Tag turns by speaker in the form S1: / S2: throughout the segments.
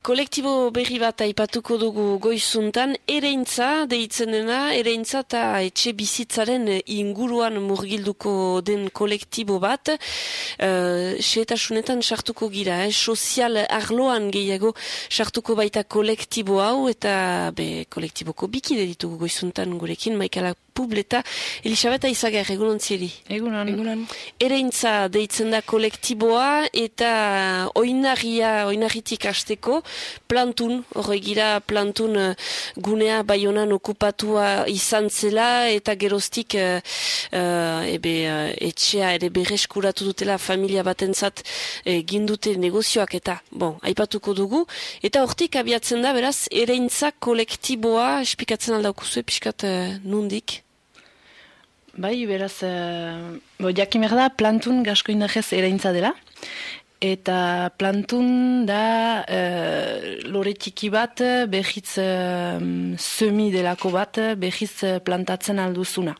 S1: Kolektibo berri bat aipatuko dugu goizuntan, ereintza deitzen dena, ereintza eta etxe bizitzaren inguruan murgilduko den kolektibo bat, uh, seetasunetan sartuko gira, eh? sozial arloan gehiago sartuko baita kolektibo hau, eta be, kolektiboko bikide ditugu goizuntan gurekin, maikala Publeta, Elisabeta Izagar, egunon zieri?
S2: Egunon. egunon.
S1: Ereintza deitzen da kolektiboa eta oinarria, oinarritik hasteko, plantun, horregira plantun uh, gunea baionan okupatua izan zela eta geroztik uh, uh, ebe, uh, etxea ere berreskuratu dutela familia batentzat uh, gindute negozioak eta, bon, aipatuko dugu. Eta hortik abiatzen da, beraz, ereintza kolektiboa, espikatzen aldaukuzu, episkat uh, nundik?
S2: Bai, beraz, uh, bo, jakimer da, plantun gasko indahez ereintza dela. Eta plantun da uh, lore txiki bat behitz uh, semi delako bat behitz plantatzen alduzuna.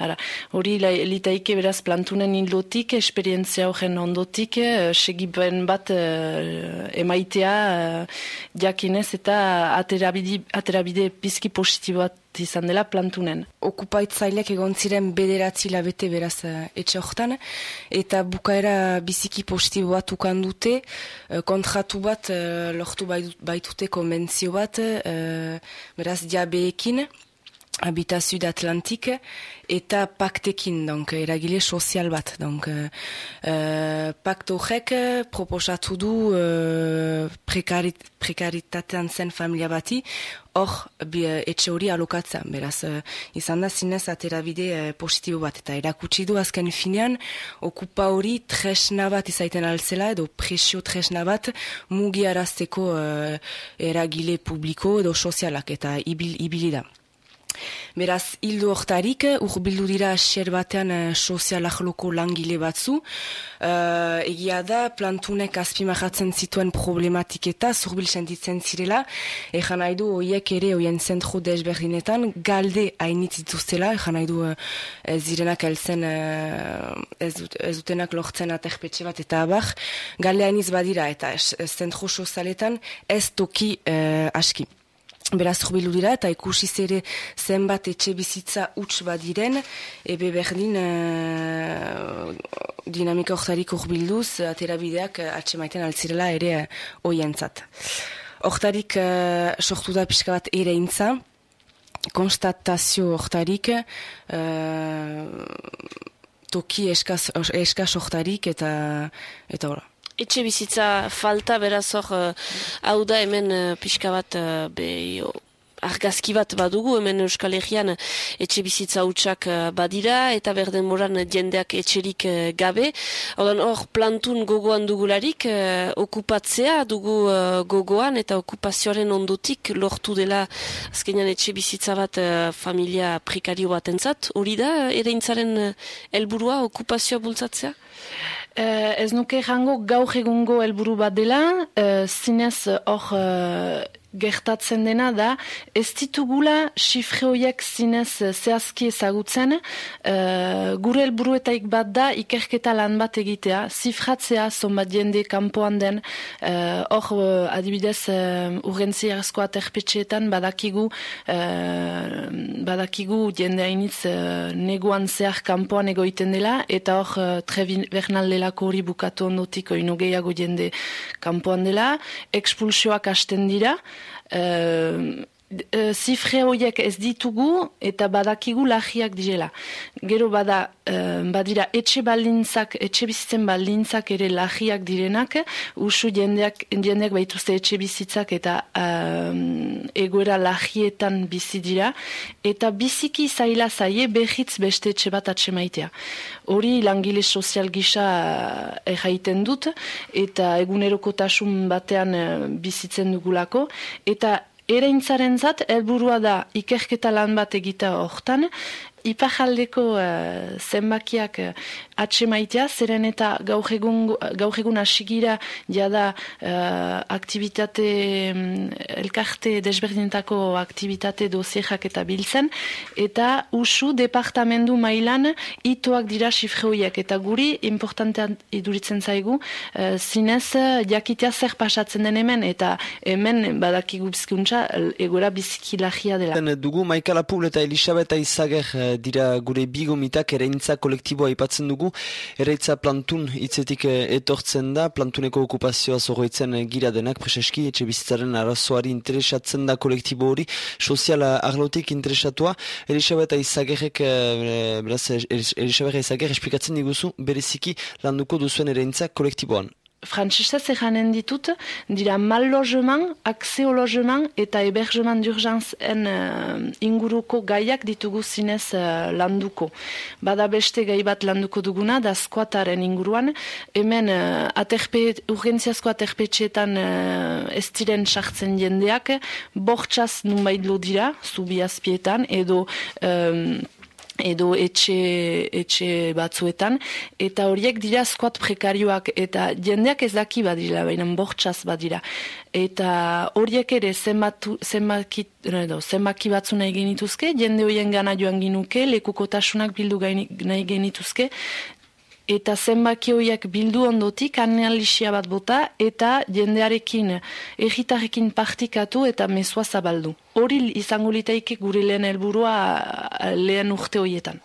S2: Ara, hori litaike beraz plantunen inlotik, esperientzia horren ondotik, uh, segipen bat uh, emaitea uh, jakinez eta aterabide, aterabide pizki positiboat izan dela plantunen.
S3: Okupaitzailek egon ziren bederatzi labete beraz etxe horretan, eta bukaera biziki positibo bat ukandute, kontratu bat lortu baitute konbentzio bat, beraz diabeekin, Habitat Sud Atlantik eta paktekin, donc, eragile sozial bat. Donc, uh, uh pakt horrek proposatu du uh, prekarit, prekaritatean zen familia bati, hor uh, etxe hori alokatzen. Beraz, uh, izan da zinez aterabide uh, positibo bat. Eta erakutsi du azken finean, okupa hori tresna bat izaiten alzela, edo presio tresna bat mugi arazteko uh, eragile publiko edo sozialak eta ibil, ibilida. Beraz, hildo hortarik, urbildu dira xer batean uh, sozialak loko langile batzu. Uh, egia da, plantunek azpimahatzen zituen problematik eta zurbil sentitzen zirela. Egan nahi du, oiek ere, oien zentro desberdinetan, galde hainitz dituztela. Egan nahi du, uh, zirenak elzen, ez, dutenak lortzen aterpetxe bat eta abar. Galde hainitz badira eta zentro sozialetan ez toki aski. Beraz urbilu dira eta ikusi zere zenbat etxe bizitza huts badiren, ebe berdin uh, dinamika hortarik urbilduz, aterabideak uh, atxe maiten altzirela ere uh, oientzat. Hortarik uh, sortu da pixka bat ere intza, konstatazio hortarik, toki eskaz, eskaz hortarik eta, eta ora
S1: etxe bizitza falta beraz hor uh, hau da hemen uh, pixka bat uh, be, argazki bat badugu hemen Euskal Herrian etxe bizitza utxak badira eta berden moran jendeak etxerik gabe. Hor plantun gogoan dugularik okupatzea dugu gogoan eta okupazioaren ondotik lortu dela azkenean etxe bizitza bat familia prekario bat entzat. Hori da ere intzaren helburua okupazioa bultzatzea?
S2: Uh, ez nuke jango gaur egungo helburu bat dela, uh, zinez hor uh, gertatzen dena da, ez ditugula xifre horiek zinez zehazki ezagutzen, uh, gure helburuetaik bat da ikerketa lan bat egitea, zifratzea zonbat jende kanpoan den, hor uh, adibidez uh, urgentzi erazkoa terpetxeetan badakigu, badakigu jende hainitz neguan zehar kanpoan egoiten dela, eta hor trebi bernal delako hori bukatu ondotik oinu gehiago jende kanpoan dela, ekspulsioak hasten dira, Euh, uh, zifre horiek ez ditugu eta badakigu lahiak direla. Gero bada, badira etxe balintzak, etxe bizitzen balintzak ere lahiak direnak, usu jendeak, jendeak baituzte etxe bizitzak eta um, egoera lahietan bizi dira, eta biziki zaila zaie behitz beste etxe bat atxe maitea. Hori langile sozial gisa erraiten dut, eta egunerokotasun batean bizitzen dugulako, eta Ere intzaren zat, elburua da ikerketa lan bat egita hortan, ipajaldeko uh, zenbakiak uh, atsemaitea, zeren eta gaur egun, gaur egun asigira jada uh, aktivitate um, elkarte desberdintako aktivitate dozierak eta biltzen, eta usu departamendu mailan itoak dira sifreuiak, eta guri importantean iduritzen zaigu, uh, zinez jakitea zer pasatzen den hemen, eta hemen badakigu bizkuntza egora bizikilagia dela.
S4: Dugu Maikala Publ eta Elisabeta Izager dira gure bigomitak ereintza kolektiboa ipatzen dugu. Ereitza plantun hitzetik eh, etortzen da, plantuneko okupazioa zorroitzen eh, gira denak, preseski, etxe bizitzaren arazoari interesatzen da kolektibo hori, soziala arlotik interesatua. Elisabeta Izagerek, eh, beraz, Elisabeta Izager esplikatzen diguzu, bereziki landuko duzuen ereintza kolektiboan.
S2: Frantzisez eganen ditut, dira mal logeman, akseo logeman eta ebergeman d'urgenzen uh, inguruko gaiak ditugu zinez uh, landuko. Bada beste gai bat landuko duguna, da skuataren inguruan, hemen uh, aterpe, urgentziazko aterpetxeetan uh, ez diren sartzen jendeak, bortxaz nunbait dira, zubiazpietan, edo... Um, edo etxe, etxe batzuetan, eta horiek dira skuat prekarioak, eta jendeak ez daki badira, baina bortxaz badira. Eta horiek ere zenbatu, zenbaki, edo, zenbaki batzu nahi genituzke, jende horien gana joan ginuke, lekukotasunak bildu nahi genituzke, eta zenbaki horiek bildu ondotik analisia bat bota eta jendearekin egitarekin partikatu eta mesua zabaldu. Hori izango litaike gure lehen helburua lehen urte horietan.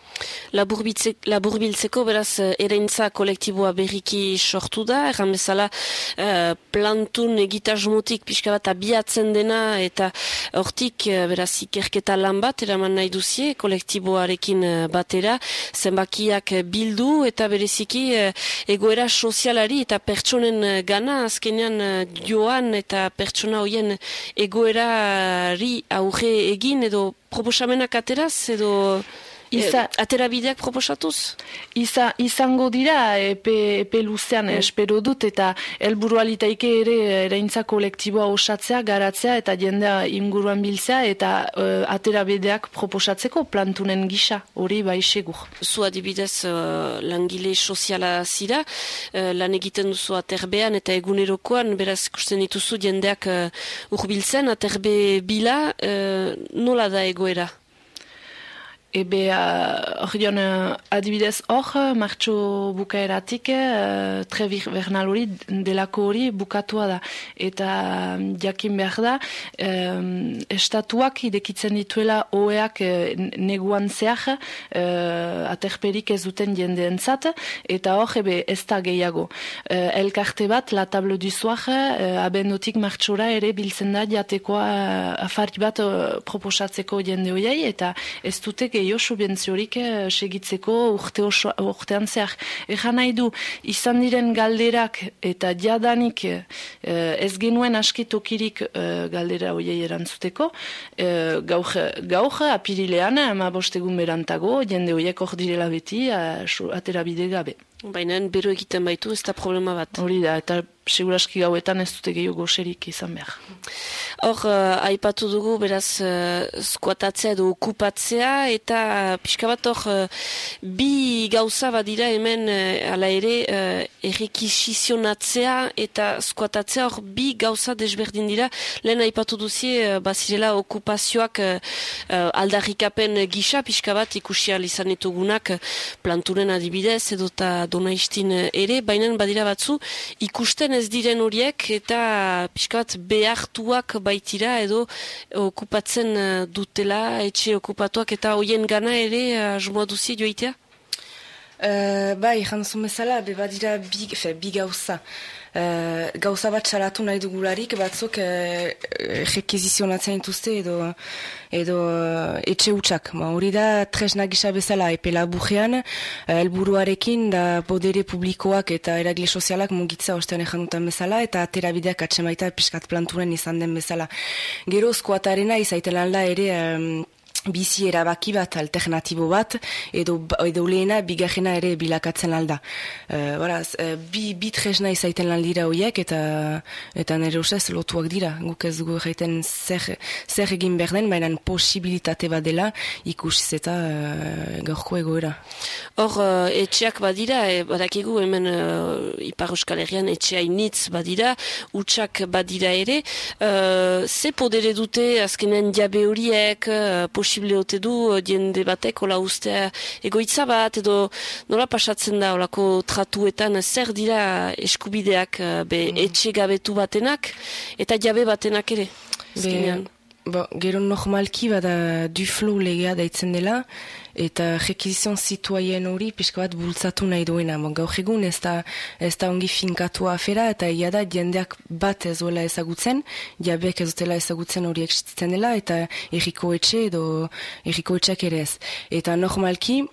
S1: Laburbiltzeko beraz ereintza kolektiboa berriki sortu da, erran bezala uh, plantun egitasmotik pixka bat abiatzen dena eta hortik uh, beraz ikerketa lan bat eraman nahi duzie kolektiboarekin batera, zenbakiak bildu eta berez bereziki eh, egoera sozialari eta pertsonen eh, gana azkenean eh, joan eta pertsona hoien egoerari aurre egin edo proposamenak ateraz edo... Iza, atera bideak proposatuz?
S2: Iza, izango dira, epe, epe luzean mm. espero dut, eta helburu alitaike ere eraintza kolektiboa osatzea, garatzea, eta jendea inguruan biltzea, eta uh, atera bideak proposatzeko plantunen gisa, hori bai segur.
S1: Zu adibidez uh, langile soziala zira, uh, lan egiten duzu aterbean eta egunerokoan, beraz ikusten dituzu jendeak uh, urbiltzen, aterbe bila, uh, nola da egoera?
S2: Ebe, hori uh, adibidez hor, martxo bukaeratik, uh, tre bernal hori, delako hori bukatua da. Eta jakin behar da, um, estatuak idekitzen dituela oeak uh, neguan zehar, uh, aterperik ez duten jendeen zat, eta hor, ebe, ez da gehiago. Uh, elkarte bat, la tablo duzuak, uh, abendotik martxora ere biltzen da, jatekoa uh, afari bat uh, proposatzeko jende hoiai, eta ez dute gehiago gehiago subentziorik eh, segitzeko urte oso, urtean zehar. Egan nahi du, izan diren galderak eta jadanik eh, ez genuen askitokirik eh, galdera hoiei erantzuteko, eh, gaur, apirilean, ama bostegun berantago, jende hoiek hor direla beti, atera bide gabe.
S1: Baina bero egiten baitu ez da problema bat.
S2: Hori da, eta seguraski gauetan ez dute gehiago goserik izan behar.
S1: Hor, uh, aipatu dugu, beraz, uh, skuatatzea edo okupatzea, eta pixka bat hor, uh, bi gauza badira hemen, uh, ala ere, uh, errekisizionatzea eta skuatatzea hor, bi gauza desberdin dira, lehen aipatu duzie, uh, bazirela okupazioak uh, aldarrikapen gisa, pixka bat ikusi izan ditugunak planturen adibidez, edo eta donaistin ere, baina badira batzu, ikusten ez diren horiek eta pixkat behartuak baitira edo okupatzen eh, dutela etxe okupatuak eta hoien gana ere asmoa duzi joitea?
S3: Uh, bai, jantzun bezala, beba dira bi, fe, bi gauza. Uh, gauza bat salatu nahi dugularik, batzuk uh, rekizizionatzen dituzte edo, edo uh, etxe utxak. Ma, hori da tresna gisa bezala, epe laburrean, uh, elburuarekin da podere publikoak eta eragle sozialak mugitza ostean ejanutan bezala, eta aterabideak atsemaita piskat planturen izan den bezala. Gero, skoatarena izaiten alda ere... Um, bizi erabaki bat, alternatibo bat, edo, edo lehena bigarrena ere bilakatzen alda. Uh, baraz, uh, bi, bi tresna izaiten lan dira horiek, eta, eta nire usaz lotuak dira. Guk ez dugu jaiten zer, zer egin behar den, baina posibilitate bat dela ikusiz eta uh, gaurko egoera.
S1: Hor, etxeak badira, e, badakigu hemen uh, Ipar Euskal Herrian etxea badira, utxak badira ere, uh, ze podere dute azkenen diabe horiek, uh, posible ote du diende eh, batek ola ustea egoitza bat edo nola pasatzen da olako tratuetan zer dira eskubideak eh, be mm. etxe gabetu batenak eta jabe batenak ere
S3: Bo, gero normalki bada du flow legea daitzen dela, eta rekizizion zituaien hori pixka bat bultzatu nahi duena. Bon, gaur egun ez da, ez da ongi finkatua afera, eta ia da jendeak bat ez duela ezagutzen, jabeak ez dutela ezagutzen hori existitzen dela, eta erriko etxe edo erriko etxeak ere ez. Eta normalki,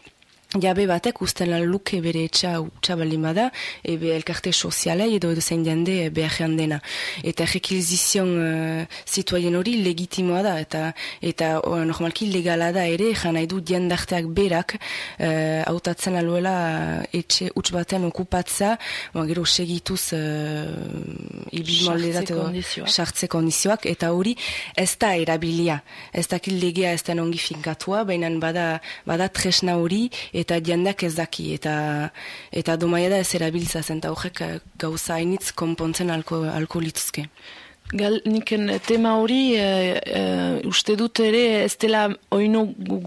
S3: jabe batek usten luke bere etxa utxa baldin bada, ebe elkarte soziala edo edo zein jende beharrean dena. Eta rekilizizion uh, zituaien hori legitimoa da, eta eta normalki legala da ere, jan nahi du jendarteak berak uh, autatzen aluela etxe utx baten okupatza, ba, gero segituz uh, edo sartze kondizioak, eta hori ez da erabilia. Ez dakil legea ez da nongi finkatua, baina bada, bada tresna hori, eta jendeak ez daki, eta eta domaia da ez erabiltza zen, eta horrek eh, gauza hainitz konpontzen alko, alko lituzke.
S2: Gal, niken tema hori e, uste dut ere ez dela oino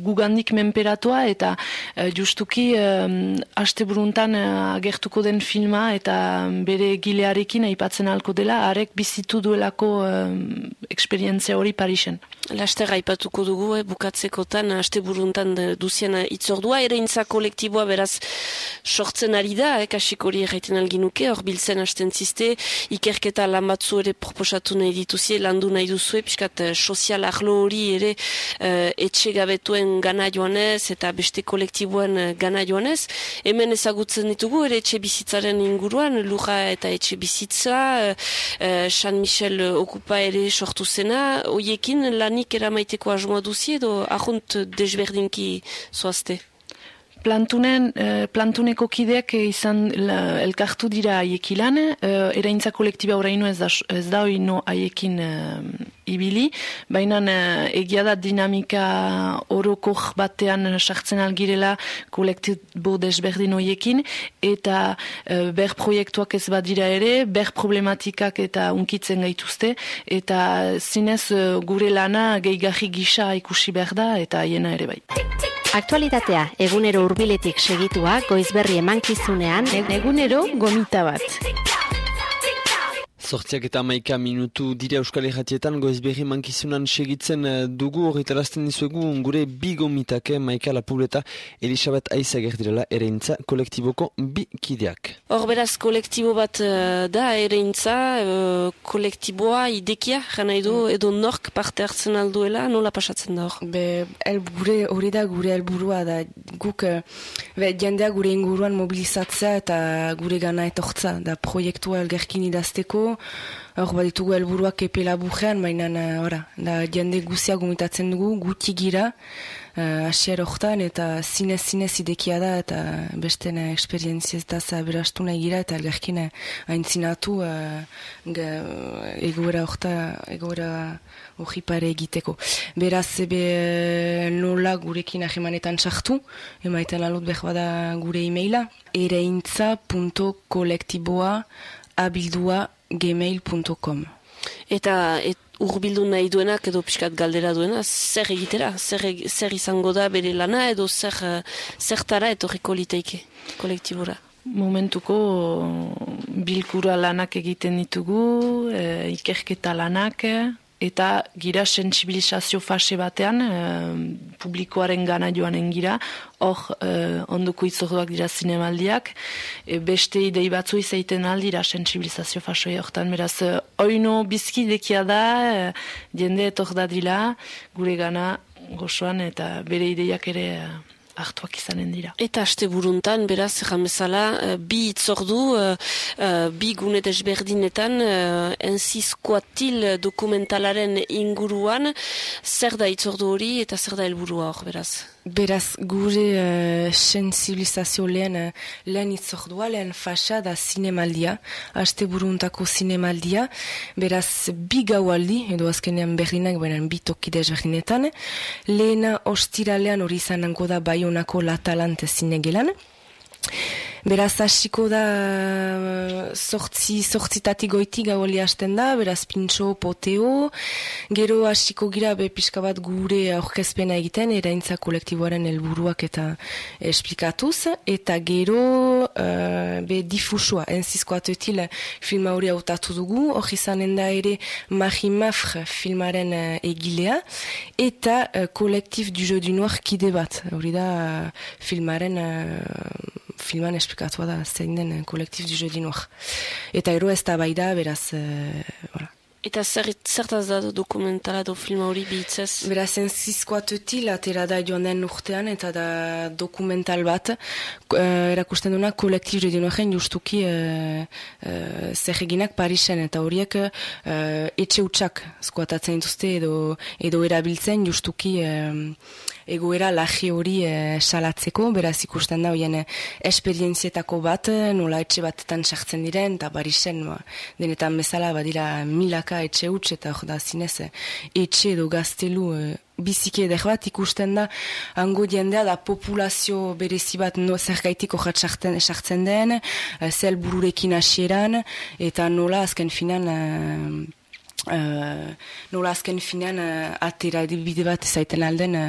S2: gugandik menperatua eta justuki e, aste buruntan agertuko den filma eta bere gilearekin aipatzen alko dela arek bizitu duelako e, eksperientzia hori Parisen.
S1: Laster aipatuko dugu, eh, bukatzekotan, aste buruntan duzien itzordua, ere intza kolektiboa beraz sortzen ari da, eh, kasik hori erraiten alginuke, hor biltzen hasten ziste, ikerketa lan batzu ere proposatu nahi dituzie, landu nahi duzue, piskat eh, sozial ahlo hori ere eh, etxe gabetuen gana joanez, eta beste kolektiboen eh, gana joanez, hemen ezagutzen ditugu, ere etxe bizitzaren inguruan, lura eta etxe bizitza, eh, San Michel okupa ere sortu zena, hoiekin lan lanik eramaiteko asmoa duzi edo ahunt desberdinki zoazte?
S2: Plantunen, eh, plantuneko kideak izan elkartu dira aiekilan, eh, eraintza kolektiba horreinu ez da, ez da oino aiekin eh, ibili, baina eh, egia da dinamika orokok batean sartzen algirela kolektibo desberdin hoiekin, eta eh, ber proiektuak ez badira ere, ber problematikak eta unkitzen gaituzte, eta zinez gure lana gehigarri gisa ikusi behar da, eta hiena ere bai.
S5: Aktualitatea egunero hurbiletik segitua goizberri emankizunean egunero gomita bat.
S4: Zortziak eta maika minutu dira Euskal Herratietan goez berri mankizunan segitzen eh, dugu horretarazten dizuegu gure bigo mitake maika lapuleta Elisabeth Aizager direla ereintza kolektiboko bi kideak.
S1: Hor beraz kolektibo bat uh, da ereintza kolektiboa idekia jana edo, mm. edo nork parte hartzen alduela nola pasatzen da hor?
S3: Be, el gure hori da gure helburua da guk be, jendea gure inguruan mobilizatzea eta gure gana etortza da proiektua elgerkin idazteko hor bat ditugu helburuak epe laburrean, baina ora, da jende guzia gomitatzen dugu, guti gira, uh, asier eta zinez zinez idekia da, eta beste ne, esperientzia eta berastu nahi gira, eta elgarkin haintzinatu uh, egoera orta, egoera hori pare egiteko. Beraz, ebe nola gurekin ahemanetan sartu, emaiten alut behar bada gure e-maila, ereintza.kolektiboa abildua gmail.com
S1: Eta et, urbildu nahi duenak edo pixkat galdera duena, zer egitera? Zer, zer izango da bere lana edo zer, zertara etorriko liteike kolektibura?
S2: Momentuko bilkura lanak egiten ditugu, e, ikerketa lanak, eta gira sensibilizazio fase batean e, publikoaren gana joanen gira. Hor e, onduko itzorduak dira zinemaldiak. E, beste idei batzu izaiten aldira sensibilizazio fase hortan? Beraz oino bizki da e, jende etor da gure gana gozoan eta bere ideiak ere hartuak izanen dira.
S1: Eta aste buruntan, beraz, bezala, bi itzordu, bi gune desberdinetan, enzizkoatil dokumentalaren inguruan, zer da itzordu hori eta zer da helburua hor, beraz?
S3: Beraz, gure uh, sensibilizazio lehen, uh, lehen itzordua, lehen fasa da zinemaldia, haste buruntako zinemaldia, beraz, bi gaualdi, edo azkenean berrinak, benen bi tokidez berrinetan, lehena ostiralean hori izanango da baionako latalante zinegelan, Beraz, hasiko da sortzi, sortzitatik goiti gauali hasten da, beraz, pintxo, poteo, gero hasiko gira be pixka bat gure aurkezpena egiten, eraintza kolektiboaren helburuak eta esplikatuz, eta gero uh, be difusua, enzizko atuetil filma hori hautatu dugu, hori izanen da ere Mahi Mafr filmaren uh, egilea, eta uh, du jo du noir kide bat, hori da filmaren filman esplikatua da zein den kolektif du jeudi noir. Eta ero ez da bai da, beraz, uh,
S1: Eta zer, zertaz da dokumentala do filma hori bihitzez?
S3: Beraz, enzizkoa tutil, atera da joan den urtean, eta da dokumental bat, uh, erakusten duena kolektif jeudi noirren justuki uh, uh, zer eginak Parisen, eta horiek uh, etxe utxak skoatatzen dituzte edo, edo erabiltzen justuki egoera lagi hori e, salatzeko, beraz ikusten da hoien eh, esperientzietako bat, eh, nola etxe batetan sartzen diren, eta barisen, ba, denetan bezala badira milaka etxe huts, eta hor da zinez, etxe edo gaztelu e, biziki edek bat. Ikusten da, hango diendea da populazio berezi bat no, zergaitik horret sartzen den, zel bururekin hasieran, eta nola azken finan... Uh, nola azken finean uh, atera bide bat zaiten alden uh,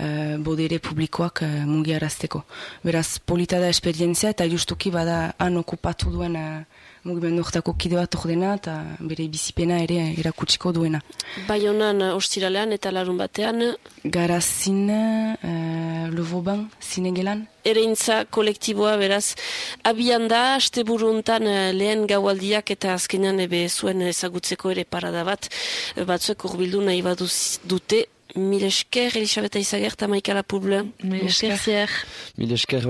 S3: uh, bodere publikoak uh, mugiarazteko. Beraz, polita da esperientzia eta justuki bada han okupatu duen uh, mugimendu horretako kide bat ordena eta bere bizipena ere erakutsiko duena.
S1: Bai honan ostiralean eta larun batean?
S3: Garazin, uh, Levoban, Zinegelan.
S1: Ereintza kolektiboa beraz, abian da, aste buruntan eh, lehen gaualdiak eta azkenean ebe zuen ezagutzeko ere parada bat, batzuek urbildu nahi baduz dute, Mil esker, Elisabeta Izager, eta Maikala Puble.
S2: Mil esker.
S4: Mil esker,